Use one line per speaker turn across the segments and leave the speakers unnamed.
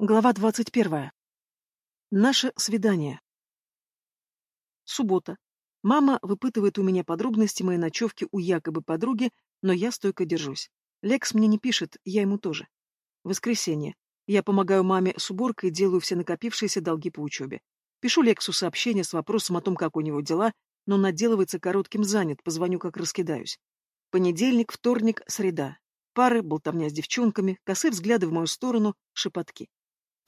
Глава двадцать первая. Наше свидание. Суббота. Мама выпытывает у меня подробности моей ночевки у якобы подруги, но я стойко держусь. Лекс мне не пишет, я ему тоже. Воскресенье. Я помогаю маме с уборкой, делаю все накопившиеся долги по учебе. Пишу Лексу сообщение с вопросом о том, как у него дела, но он отделывается коротким занят, позвоню, как раскидаюсь. Понедельник, вторник, среда. Пары, болтовня с девчонками, косые взгляды в мою сторону, шепотки.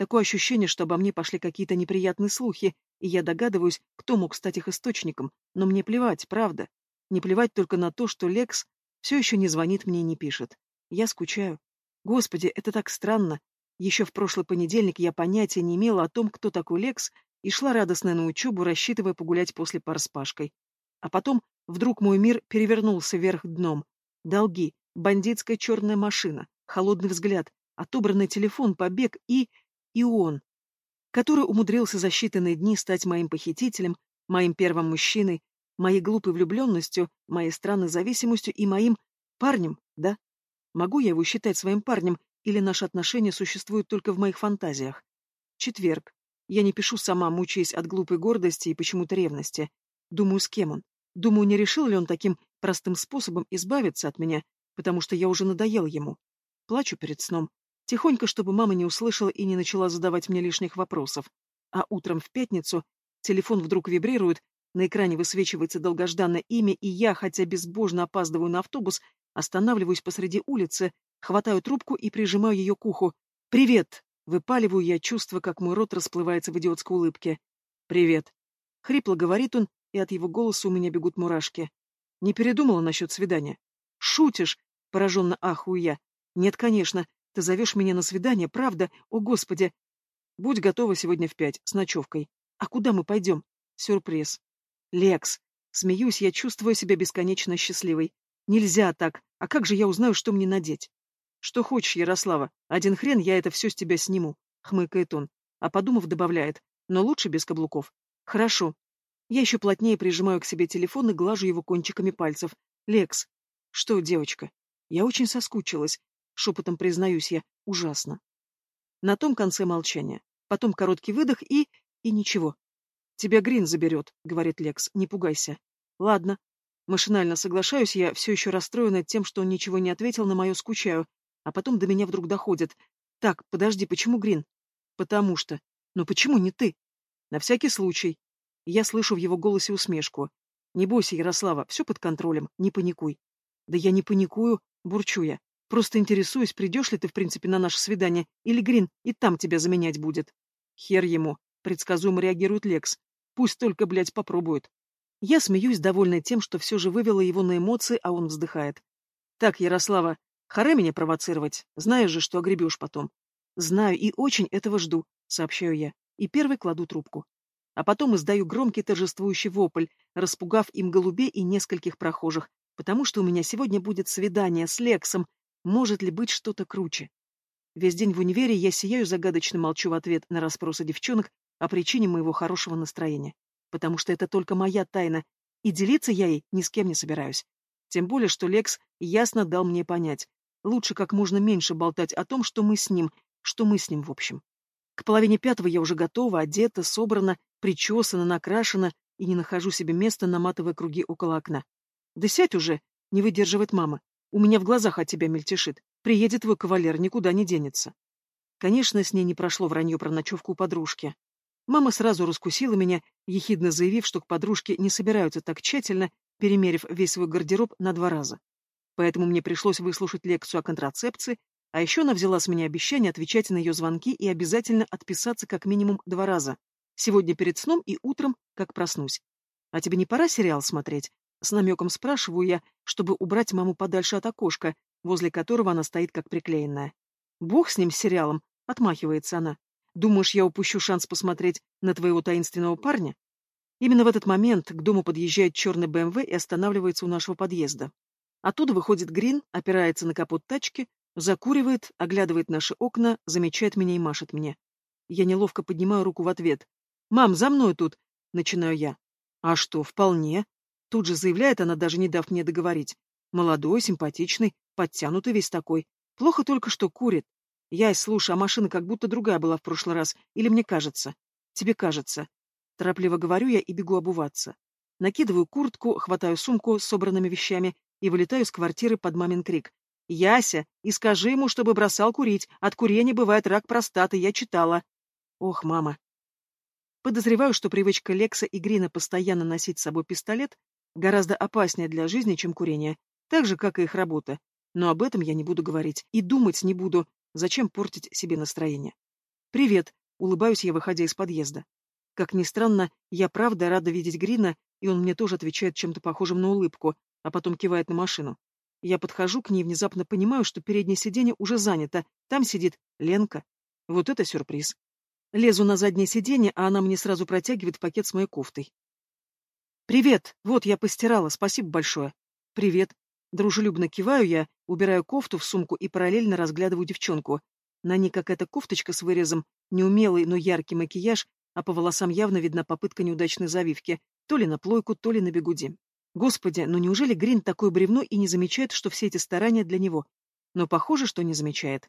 Такое ощущение, что обо мне пошли какие-то неприятные слухи, и я догадываюсь, кто мог стать их источником, но мне плевать, правда. Не плевать только на то, что Лекс все еще не звонит мне и не пишет. Я скучаю. Господи, это так странно. Еще в прошлый понедельник я понятия не имела о том, кто такой Лекс, и шла радостно на учебу, рассчитывая погулять после пар с Пашкой. А потом вдруг мой мир перевернулся вверх дном. Долги, бандитская черная машина, холодный взгляд, отобранный телефон, побег и и он, который умудрился за считанные дни стать моим похитителем, моим первым мужчиной, моей глупой влюбленностью, моей странной зависимостью и моим парнем, да? Могу я его считать своим парнем, или наши отношения существуют только в моих фантазиях? Четверг. Я не пишу сама, мучаясь от глупой гордости и почему-то ревности. Думаю, с кем он. Думаю, не решил ли он таким простым способом избавиться от меня, потому что я уже надоел ему. Плачу перед сном. Тихонько, чтобы мама не услышала и не начала задавать мне лишних вопросов. А утром в пятницу телефон вдруг вибрирует, на экране высвечивается долгожданное имя, и я, хотя безбожно опаздываю на автобус, останавливаюсь посреди улицы, хватаю трубку и прижимаю ее к уху. «Привет!» — выпаливаю я, чувствуя, как мой рот расплывается в идиотской улыбке. «Привет!» — хрипло говорит он, и от его голоса у меня бегут мурашки. «Не передумала насчет свидания?» «Шутишь?» — пораженно ахую я. «Нет, конечно. Ты зовешь меня на свидание, правда? О, Господи! Будь готова сегодня в пять, с ночевкой. А куда мы пойдем? Сюрприз. Лекс. Смеюсь, я чувствую себя бесконечно счастливой. Нельзя так. А как же я узнаю, что мне надеть? Что хочешь, Ярослава. Один хрен я это все с тебя сниму, хмыкает он. А подумав, добавляет. Но лучше без каблуков. Хорошо. Я еще плотнее прижимаю к себе телефон и глажу его кончиками пальцев. Лекс. Что, девочка? Я очень соскучилась шепотом признаюсь я, ужасно. На том конце молчания. Потом короткий выдох и... и ничего. «Тебя Грин заберет», — говорит Лекс, — «не пугайся». «Ладно». Машинально соглашаюсь, я все еще расстроена тем, что он ничего не ответил на мое скучаю, а потом до меня вдруг доходит. «Так, подожди, почему Грин?» «Потому что». «Но почему не ты?» «На всякий случай». Я слышу в его голосе усмешку. «Не бойся, Ярослава, все под контролем, не паникуй». «Да я не паникую», — бурчу я. Просто интересуюсь, придешь ли ты, в принципе, на наше свидание, или Грин и там тебя заменять будет. Хер ему, предсказуемо реагирует Лекс. Пусть только, блядь, попробует. Я смеюсь, довольная тем, что все же вывела его на эмоции, а он вздыхает. Так, Ярослава, харе меня провоцировать. Знаешь же, что огребешь потом. Знаю и очень этого жду, сообщаю я. И первый кладу трубку. А потом издаю громкий торжествующий вопль, распугав им голубей и нескольких прохожих, потому что у меня сегодня будет свидание с Лексом, может ли быть что-то круче? Весь день в универе я сияю загадочно молчу в ответ на расспросы девчонок о причине моего хорошего настроения. Потому что это только моя тайна, и делиться я ей ни с кем не собираюсь. Тем более, что Лекс ясно дал мне понять. Лучше как можно меньше болтать о том, что мы с ним, что мы с ним в общем. К половине пятого я уже готова, одета, собрана, причесана, накрашена и не нахожу себе места, наматывая круги около окна. «Да сядь уже!» — не выдерживает мама. У меня в глазах от тебя мельтешит. Приедет твой кавалер, никуда не денется. Конечно, с ней не прошло вранье про ночевку у подружки. Мама сразу раскусила меня, ехидно заявив, что к подружке не собираются так тщательно, перемерив весь свой гардероб на два раза. Поэтому мне пришлось выслушать лекцию о контрацепции, а еще она взяла с меня обещание отвечать на ее звонки и обязательно отписаться как минимум два раза. Сегодня перед сном и утром, как проснусь. А тебе не пора сериал смотреть? С намеком спрашиваю я, чтобы убрать маму подальше от окошка, возле которого она стоит как приклеенная. «Бог с ним, с сериалом!» — отмахивается она. «Думаешь, я упущу шанс посмотреть на твоего таинственного парня?» Именно в этот момент к дому подъезжает черный БМВ и останавливается у нашего подъезда. Оттуда выходит Грин, опирается на капот тачки, закуривает, оглядывает наши окна, замечает меня и машет мне. Я неловко поднимаю руку в ответ. «Мам, за мной тут!» — начинаю я. «А что, вполне?» Тут же заявляет она, даже не дав мне договорить. Молодой, симпатичный, подтянутый весь такой. Плохо только, что курит. Ясь, слушай, а машина как будто другая была в прошлый раз. Или мне кажется? Тебе кажется. Торопливо говорю я и бегу обуваться. Накидываю куртку, хватаю сумку с собранными вещами и вылетаю с квартиры под мамин крик. «Яся, и скажи ему, чтобы бросал курить. От курения бывает рак простаты, я читала». Ох, мама. Подозреваю, что привычка Лекса и Грина постоянно носить с собой пистолет гораздо опаснее для жизни, чем курение, так же, как и их работа. Но об этом я не буду говорить и думать не буду, зачем портить себе настроение. «Привет», — улыбаюсь я, выходя из подъезда. Как ни странно, я правда рада видеть Грина, и он мне тоже отвечает чем-то похожим на улыбку, а потом кивает на машину. Я подхожу к ней и внезапно понимаю, что переднее сиденье уже занято. Там сидит Ленка. Вот это сюрприз. Лезу на заднее сиденье, а она мне сразу протягивает пакет с моей кофтой. «Привет! Вот, я постирала, спасибо большое». «Привет!» Дружелюбно киваю я, убираю кофту в сумку и параллельно разглядываю девчонку. На ней какая-то кофточка с вырезом, неумелый, но яркий макияж, а по волосам явно видна попытка неудачной завивки, то ли на плойку, то ли на бегуди. Господи, ну неужели Грин такое бревно и не замечает, что все эти старания для него? Но похоже, что не замечает.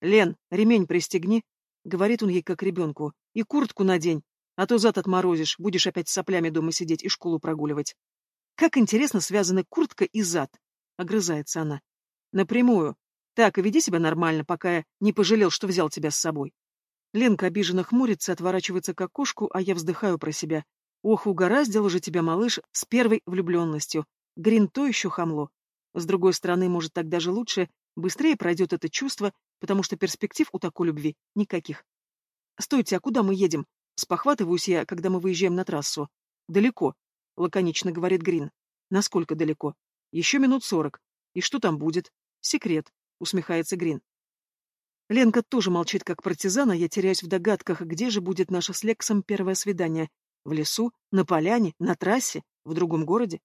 «Лен, ремень пристегни», Говорит он ей как ребенку. И куртку надень, а то зад отморозишь, будешь опять с соплями дома сидеть и школу прогуливать. Как интересно связаны куртка и зад. Огрызается она. Напрямую. Так, и веди себя нормально, пока я не пожалел, что взял тебя с собой. Ленка обиженно хмурится, отворачивается к окошку, а я вздыхаю про себя. Ох, угораздил же тебя, малыш, с первой влюбленностью. Грин то еще хамло. С другой стороны, может, так даже лучше, быстрее пройдет это чувство, потому что перспектив у такой любви никаких. «Стойте, а куда мы едем?» Спохватываюсь я, когда мы выезжаем на трассу. «Далеко», — лаконично говорит Грин. «Насколько далеко?» «Еще минут сорок. И что там будет?» «Секрет», — усмехается Грин. Ленка тоже молчит как партизан, а я теряюсь в догадках, где же будет наше с Лексом первое свидание. В лесу? На поляне? На трассе? В другом городе?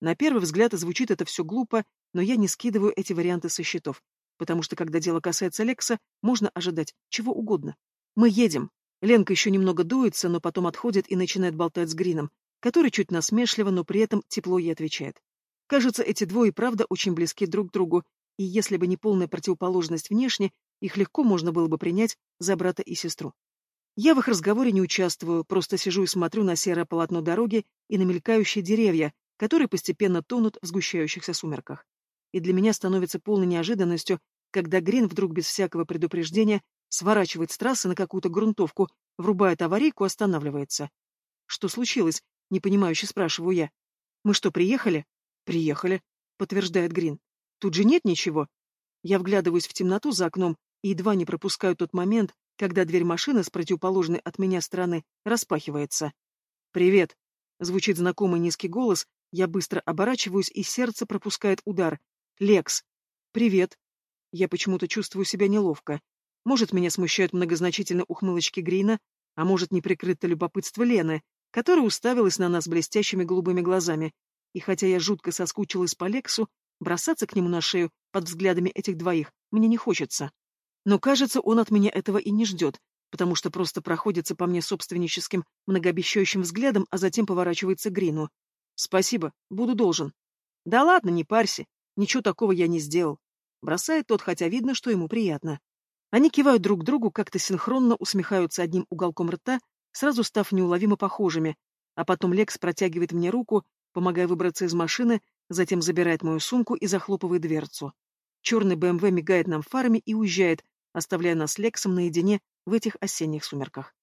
На первый взгляд звучит это все глупо, но я не скидываю эти варианты со счетов потому что когда дело касается Лекса, можно ожидать чего угодно. Мы едем. Ленка еще немного дуется, но потом отходит и начинает болтать с Грином, который чуть насмешливо, но при этом тепло ей отвечает. Кажется, эти двое правда очень близки друг к другу, и если бы не полная противоположность внешне, их легко можно было бы принять за брата и сестру. Я в их разговоре не участвую, просто сижу и смотрю на серое полотно дороги и на мелькающие деревья, которые постепенно тонут в сгущающихся сумерках и для меня становится полной неожиданностью, когда Грин вдруг без всякого предупреждения сворачивает с трассы на какую-то грунтовку, врубает аварийку, останавливается. «Что случилось?» — непонимающе спрашиваю я. «Мы что, приехали?» «Приехали», — подтверждает Грин. «Тут же нет ничего». Я вглядываюсь в темноту за окном и едва не пропускаю тот момент, когда дверь машины с противоположной от меня стороны распахивается. «Привет!» — звучит знакомый низкий голос, я быстро оборачиваюсь, и сердце пропускает удар. «Лекс! Привет!» Я почему-то чувствую себя неловко. Может, меня смущают многозначительные ухмылочки Грина, а может, неприкрытое любопытство Лены, которая уставилась на нас блестящими голубыми глазами. И хотя я жутко соскучилась по Лексу, бросаться к нему на шею под взглядами этих двоих мне не хочется. Но, кажется, он от меня этого и не ждет, потому что просто проходится по мне собственническим, многообещающим взглядом, а затем поворачивается к Грину. «Спасибо, буду должен». «Да ладно, не парься. Ничего такого я не сделал. Бросает тот, хотя видно, что ему приятно. Они кивают друг другу, как-то синхронно усмехаются одним уголком рта, сразу став неуловимо похожими. А потом Лекс протягивает мне руку, помогая выбраться из машины, затем забирает мою сумку и захлопывает дверцу. Черный БМВ мигает нам фарами и уезжает, оставляя нас с Лексом наедине в этих осенних сумерках.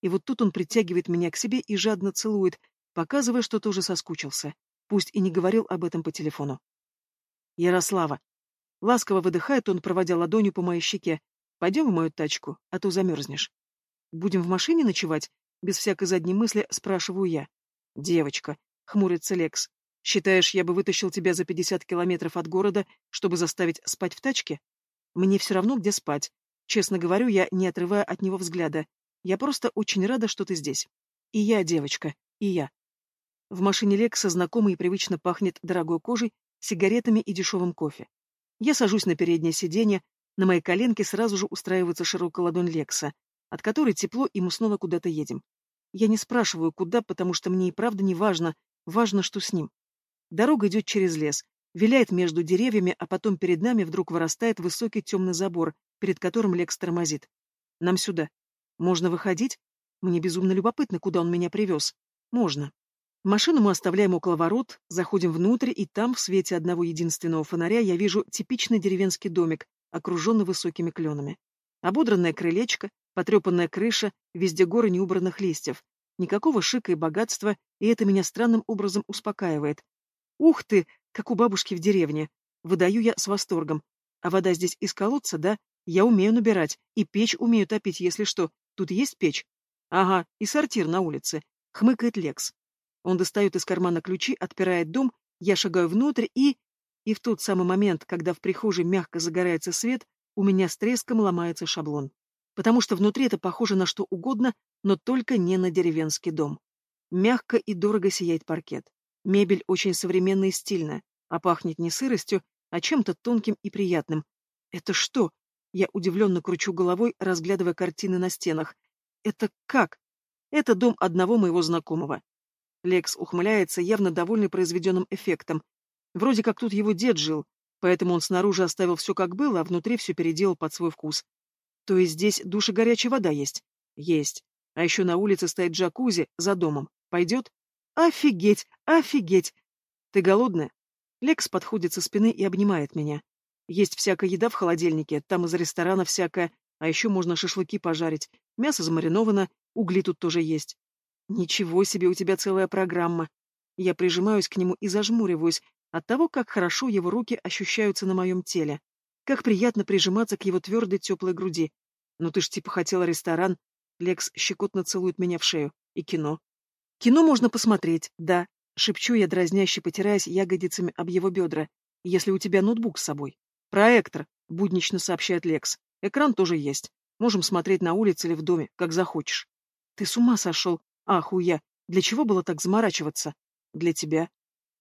И вот тут он притягивает меня к себе и жадно целует, показывая, что тоже соскучился, пусть и не говорил об этом по телефону. Ярослава. Ласково выдыхает он, проводя ладонью по моей щеке. Пойдем в мою тачку, а то замерзнешь. Будем в машине ночевать? Без всякой задней мысли спрашиваю я. Девочка, хмурится Лекс. Считаешь, я бы вытащил тебя за пятьдесят километров от города, чтобы заставить спать в тачке? Мне все равно, где спать. Честно говорю, я не отрывая от него взгляда. Я просто очень рада, что ты здесь. И я, девочка, и я. В машине Лекса знакомый и привычно пахнет дорогой кожей сигаретами и дешевым кофе. Я сажусь на переднее сиденье, на моей коленке сразу же устраивается широкая ладонь Лекса, от которой тепло, и мы снова куда-то едем. Я не спрашиваю, куда, потому что мне и правда не важно, важно, что с ним. Дорога идет через лес, виляет между деревьями, а потом перед нами вдруг вырастает высокий темный забор, перед которым Лекс тормозит. Нам сюда. Можно выходить? Мне безумно любопытно, куда он меня привез. Можно. Машину мы оставляем около ворот, заходим внутрь, и там, в свете одного единственного фонаря, я вижу типичный деревенский домик, окруженный высокими кленами. Ободранное крылечко, потрепанная крыша, везде горы неубранных листьев. Никакого шика и богатства, и это меня странным образом успокаивает. Ух ты, как у бабушки в деревне. Выдаю я с восторгом. А вода здесь из колодца, да? Я умею набирать, и печь умею топить, если что. Тут есть печь? Ага, и сортир на улице. Хмыкает Лекс. Он достает из кармана ключи, отпирает дом, я шагаю внутрь и... И в тот самый момент, когда в прихожей мягко загорается свет, у меня с треском ломается шаблон. Потому что внутри это похоже на что угодно, но только не на деревенский дом. Мягко и дорого сияет паркет. Мебель очень современная и стильная, а пахнет не сыростью, а чем-то тонким и приятным. Это что? Я удивленно кручу головой, разглядывая картины на стенах. Это как? Это дом одного моего знакомого. Лекс ухмыляется, явно довольный произведенным эффектом. Вроде как тут его дед жил, поэтому он снаружи оставил все как было, а внутри все переделал под свой вкус. То есть здесь душ и горячая вода есть? Есть. А еще на улице стоит джакузи за домом. Пойдет? Офигеть! Офигеть! Ты голодная? Лекс подходит со спины и обнимает меня. Есть всякая еда в холодильнике, там из ресторана всякая, а еще можно шашлыки пожарить. Мясо замариновано, угли тут тоже есть. Ничего себе, у тебя целая программа. Я прижимаюсь к нему и зажмуриваюсь от того, как хорошо его руки ощущаются на моем теле. Как приятно прижиматься к его твердой теплой груди. Ну ты ж типа хотела ресторан. Лекс щекотно целует меня в шею. И кино. Кино можно посмотреть, да. Шепчу я, дразняще потираясь ягодицами об его бедра. Если у тебя ноутбук с собой. Проектор, буднично сообщает Лекс. Экран тоже есть. Можем смотреть на улице или в доме, как захочешь. Ты с ума сошел, Ахуя, для чего было так заморачиваться? Для тебя.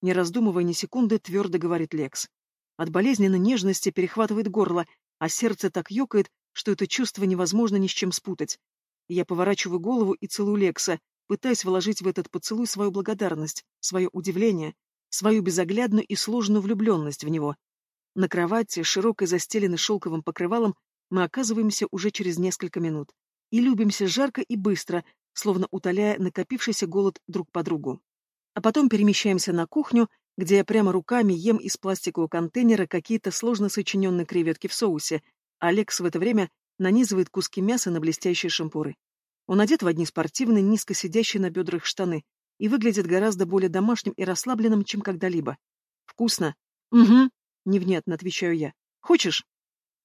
Не раздумывая ни секунды, твердо говорит Лекс. От болезненной нежности перехватывает горло, а сердце так ёкает, что это чувство невозможно ни с чем спутать. Я поворачиваю голову и целую Лекса, пытаясь вложить в этот поцелуй свою благодарность, свое удивление, свою безоглядную и сложную влюбленность в него. На кровати, широкой застеленной шелковым покрывалом, мы оказываемся уже через несколько минут. И любимся жарко и быстро, словно утоляя накопившийся голод друг по другу. А потом перемещаемся на кухню, где я прямо руками ем из пластикового контейнера какие-то сложно сочиненные креветки в соусе, Алекс в это время нанизывает куски мяса на блестящие шампуры. Он одет в одни спортивные, низко сидящие на бедрах штаны и выглядит гораздо более домашним и расслабленным, чем когда-либо. «Вкусно?» «Угу», — невнятно отвечаю я. «Хочешь?»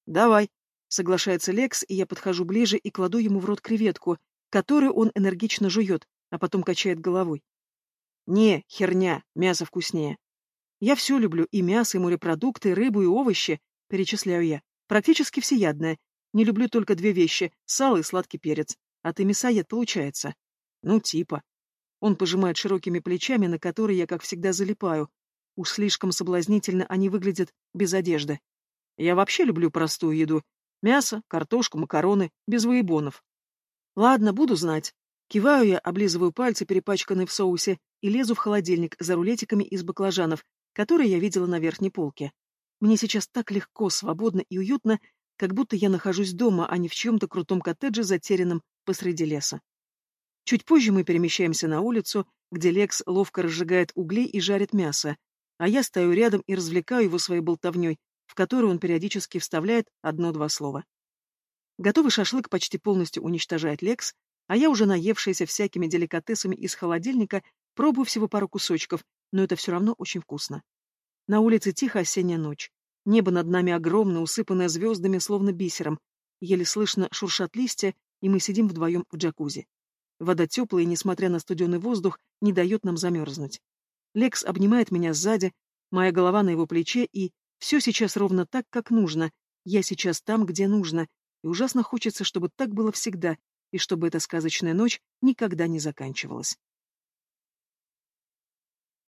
«Давай», — соглашается Лекс, и я подхожу ближе и кладу ему в рот креветку, которую он энергично жует, а потом качает головой. Не, херня, мясо вкуснее. Я все люблю, и мясо, и морепродукты, и рыбу, и овощи, перечисляю я. Практически всеядная. Не люблю только две вещи — сало и сладкий перец. А ты мясоед, получается. Ну, типа. Он пожимает широкими плечами, на которые я, как всегда, залипаю. Уж слишком соблазнительно они выглядят без одежды. Я вообще люблю простую еду. Мясо, картошку, макароны, без воебонов. Ладно, буду знать. Киваю я, облизываю пальцы, перепачканные в соусе, и лезу в холодильник за рулетиками из баклажанов, которые я видела на верхней полке. Мне сейчас так легко, свободно и уютно, как будто я нахожусь дома, а не в чьем-то крутом коттедже, затерянном посреди леса. Чуть позже мы перемещаемся на улицу, где Лекс ловко разжигает угли и жарит мясо, а я стою рядом и развлекаю его своей болтовней, в которую он периодически вставляет одно-два слова. Готовый шашлык почти полностью уничтожает Лекс, а я уже наевшаяся всякими деликатесами из холодильника, пробую всего пару кусочков, но это все равно очень вкусно. На улице тихо осенняя ночь. Небо над нами огромное, усыпанное звездами, словно бисером. Еле слышно шуршат листья, и мы сидим вдвоем в джакузи. Вода теплая, и, несмотря на студеный воздух, не дает нам замерзнуть. Лекс обнимает меня сзади, моя голова на его плече, и все сейчас ровно так, как нужно. Я сейчас там, где нужно, и ужасно хочется, чтобы так было всегда, и чтобы эта сказочная ночь никогда не заканчивалась.